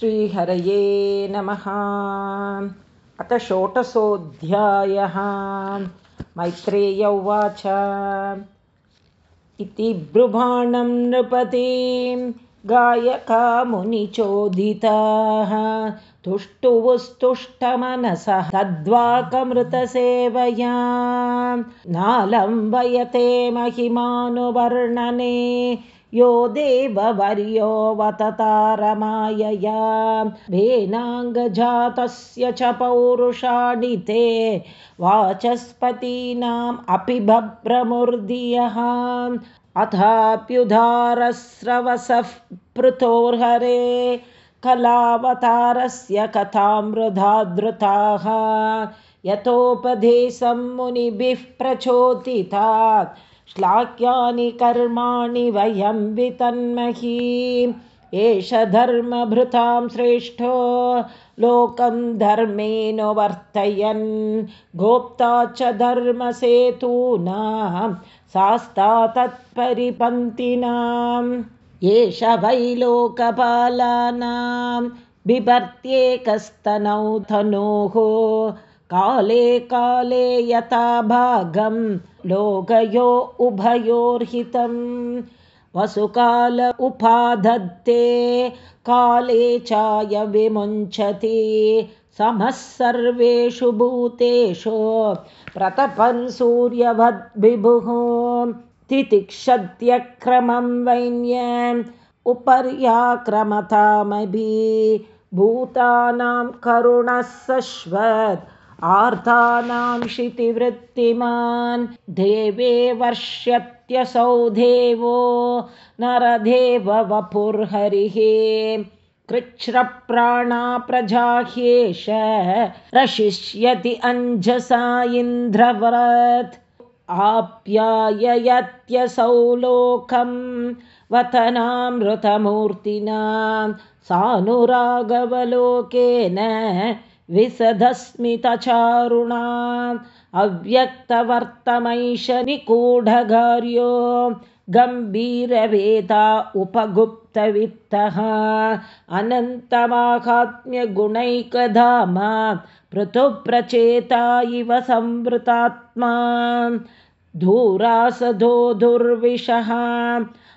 श्रीहरये नमः। अथ षोटशोऽध्यायः मैत्रेय उवाच। इति ब्रुभाणं नृपतिं गायकामुनिचोदिताः। तुष्टुवुस्तुष्टमनसः तद्वाकमृतसेवया। नालं वयते महिमानुवर्णने यो देववर्योऽवततारमायया भेनाङ्गजातस्य च पौरुषाणि ते वाचस्पतीनाम् अपि भभ्रमूर्धियः अथाप्युधारस्रवसः पृथोर्हरे कलावतारस्य कथामृधाधृताः यतोपदेशं मुनिभिः प्रचोदितात्। श्लाघ्यानि कर्माणि वयं वितन्मही। एष धर्मभृतां श्रेष्ठो लोकं धर्मेण गोप्ता च धर्मसेतूनां शास्ता तत्परिपन्थिनाम्। एष वै लोकपालानां बिभर्त्येकस्तनौ धनोः काले काले यथा भागं लोकयो उभयोर्हितं वसुकाल उपाधत्ते काले चाय विमुञ्चति समः सर्वेषु भूतेषु प्रतपन् सूर्यवद्विभुः तितिक्षत्यक्रमं वैन्यम् उपर्याक्रमतामभि। भूतानां करुणः सश्वत् आर्तानां क्षितिवृत्तिमान् देवे वर्ष्यत्यसौ देवो नरदेव वपुर्हरिः। कृच्छ्रप्राणा प्रजाह्येष रशिष्यति अञ्जसा इन्द्रव्रत्। आप्याययत्यसौ लोकं वतनामृतमूर्तिना सानुरागवलोकेन विसधस्मितचारुणाम् अव्यक्तवर्तमैष निगूढगार्यो गम्भीरवेदा उपगुप्तवित्तः। अनन्तमाहात्म्यगुणैकधाम पृथुप्रचेता इव संवृतात्मा। धूरासधो दुर्विषः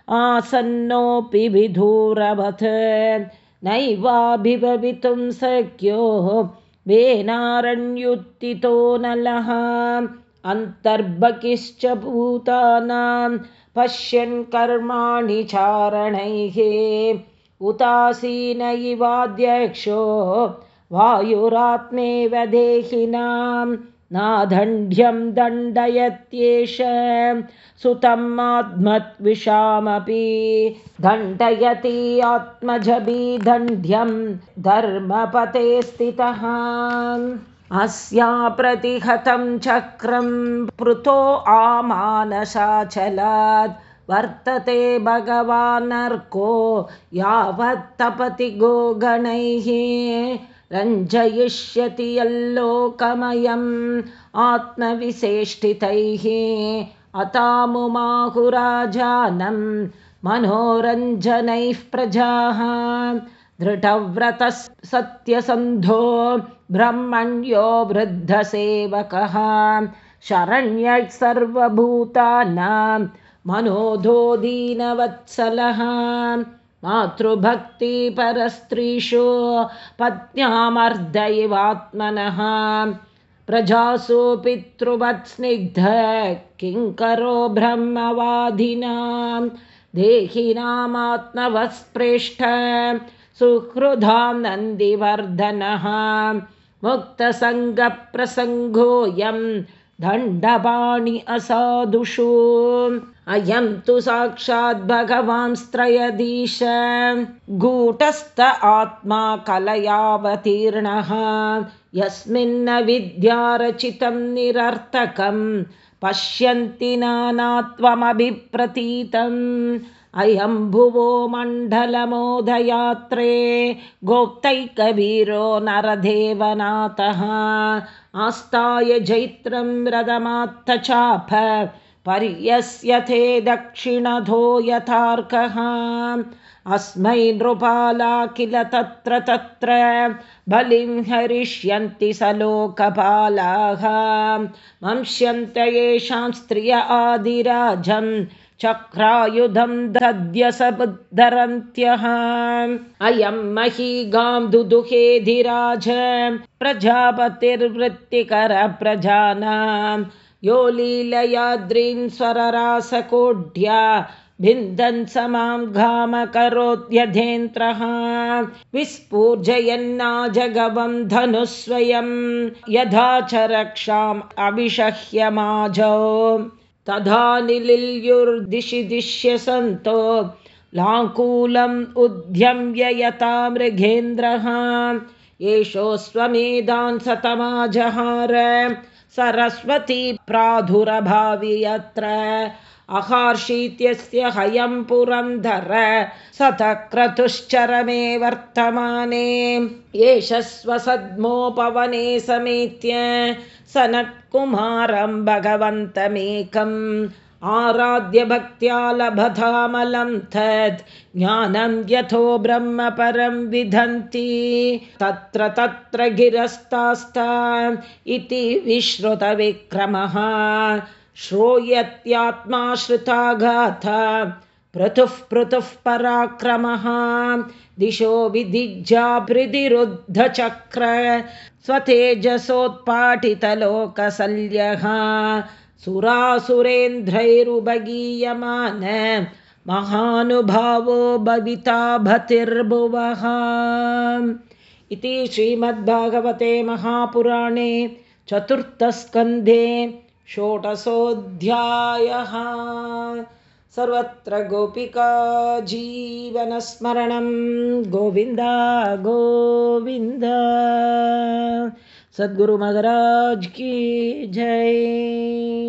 आसन्नोऽपि विधूरवत् नैवाभिभवितुं शक्यो वेनारण्युत्थितो नलः। अन्तर्बकिश्च भूतानां पश्यन् कर्माणि चारणैः। उतासीन इवाध्यक्षो वायुरात्मेव देहिनां नादण्ड्यं दण्डयत्येष सुतम् आत्मद्विषामपि दण्डयति आत्मजभिदण्ड्यं धर्मपते स्थितः। अस्या प्रतिहतं चक्रं पृतो आमानसाचलात् वर्तते भगवानर्को यावत्तपति गोगणैः रञ्जयिष्यति यल्लोकमयम् आत्मविशेष्टितैः। अतामुमाहुराजानं मनोरञ्जनैः प्रजाः। दृढव्रतः सत्यसन्धो ब्रह्मण्यो वृद्धसेवकः। शरण्यः सर्वभूतानां मनोधो दीनवत्सलः मातृभक्तिपरस्त्रीषु पत्न्यामर्दयिवात्मनः। प्रजासु पितृवत्स्निग्ध किङ्करो ब्रह्मवादिनां। देहिनामात्मवस्पृष्ठ सुहृदां नन्दिवर्धनः। मुक्तसङ्गप्रसङ्गोऽयं दण्डपाणि असाधुषु अयं तु साक्षात् भगवांस्त्रयधीश गूटस्थ आत्मा कलयावतीर्णः। यस्मिन्न विद्यारचितं निरर्थकं पश्यन्ति नानात्वमभिप्रतीतम् अयं भुवो मण्डलमोदयात्रे गोप्तैकवीरो नरदेवनाथः। आस्ताय जैत्रं रथमात्तचाप पर्यस्यथे दक्षिणधो यथार्कः। अस्मै नृपाला किल तत्र तत्र बलिं हरिष्यन्ति स लोकपालाः वंश्यन्त येषां स्त्रिय आदिराजं चक्रायुधं दद्यसबुद्धरन्त्यः अयं मही गां दुदुहेधिराज प्रजापतिर्वृत्तिकरप्रजानां यो लीलयाद्रीं स्वररासकोढ्या भिन्दन् स मां घामकरोत्यधेन्द्रः। विस्फूर्जयन्ना जगवं धनुस्वयं यथा च रक्षाम् अविषह्यमाजौ। तथा निलिल्युर्दिशि दिश्य सन्तो लाङ्कूलम् उद्यम्य यथा मृगेन्द्रः एषो स्वमेधान् सतमाजहार सरस्वती प्रादुरभावि यत्र। अहार्षीत्यस्य हयं पुरन्धर सतक्रतुश्चरमे वर्तमाने। एष स्वसद्मोपवने समेत्य। सनत्कुमारं भगवन्तमेकम् आराध्य भक्त्या लभतामलं तत् ज्ञानं यथो ब्रह्म परं विधन्ति तत्र तत्र गिरस्तास्ता इति विश्रुतविक्रमः। श्रूयत्यात्मा श्रुताघाथा पृथुः पृथुः पराक्रमः दिशो विधिज्याभृदिरुद्धचक्र स्वतेजसोत्पाटितलोकसल्यः सुरासुरेन्द्रैरुभगीयमान महानुभावो भविता भतिर्भुवः। इति श्रीमद्भागवते महापुराणे चतुर्थस्कन्धे षोडशोऽध्यायः। सर्वत्र गोपिका जीवनस्मरणं। गोविन्द गोविन्द। सद्गुरुमहाराज की जय